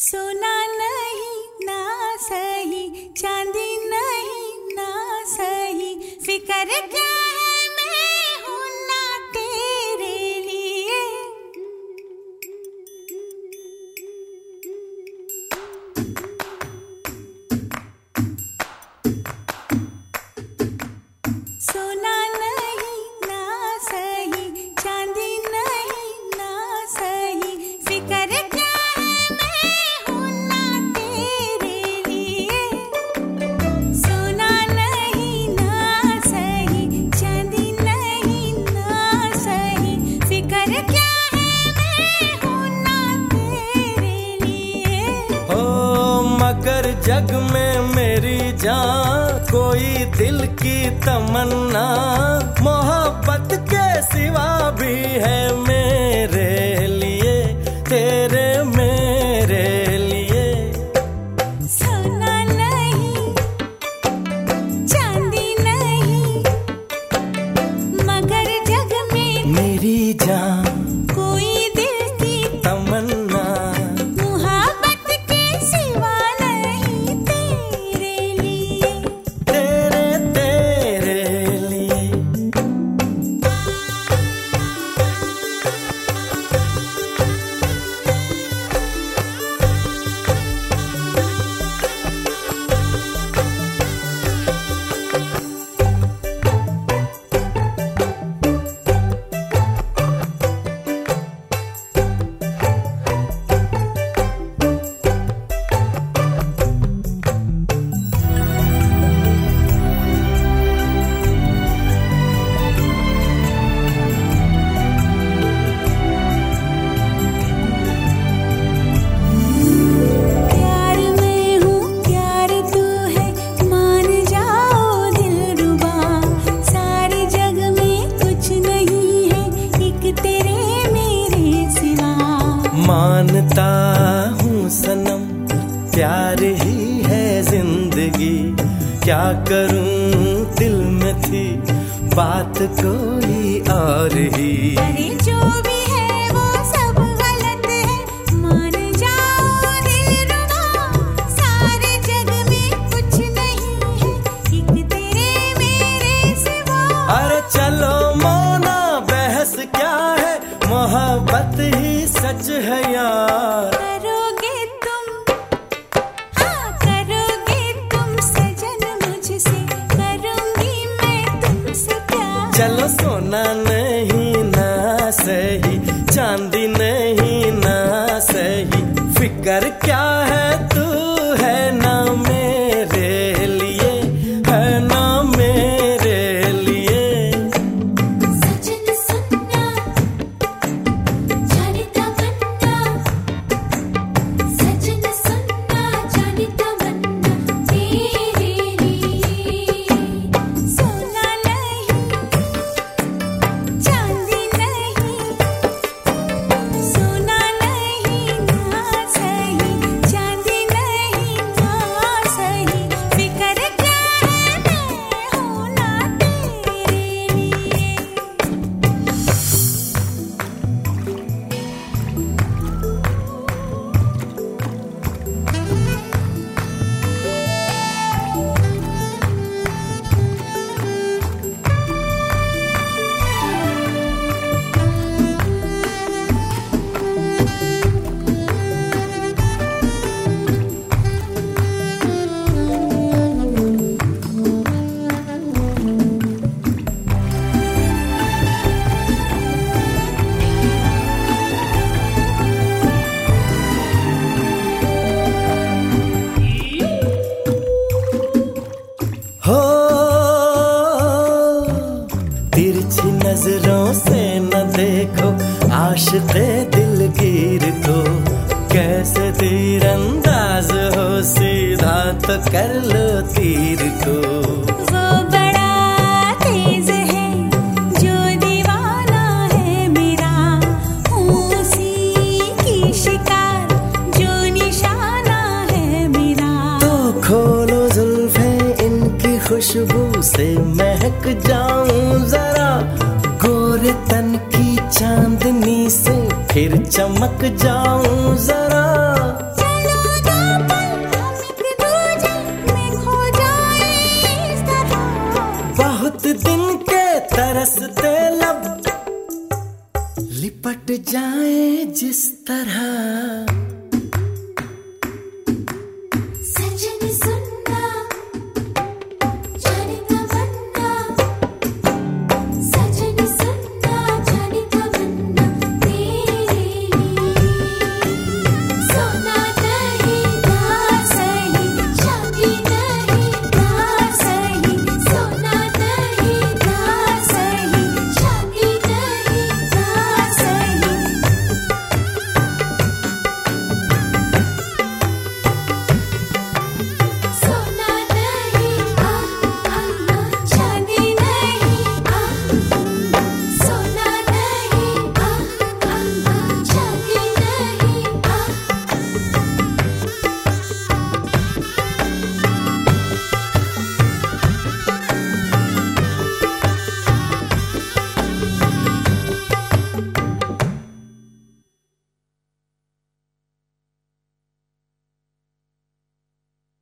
सोना नहीं ना सही चांदी नहीं ना सही। फिकर क्या जग में मेरी जान, कोई दिल की तमन्ना। मोहब्बत के सिवा भी है मेरे लिए, तेरे में। जानता हूँ सनम, प्यार ही है ज़िंदगी। क्या करूँ दिल में थी बात कोई और ही। चलो सोना नहीं ना सही चांदी नहीं ना सही फिकर क्या है हो, तिरछी नज़रों से न देखो आशते दिलगीर को तो। कैसे तीर अंदाज हो, सीधा तो कर लो तीर को। खुशबू से महक जाऊँ जरा। गोरे तन की चांदनी से फिर चमक जाऊँ जरा। बहुत दिन के तरसते लब। लिपट जाए जिस तरह।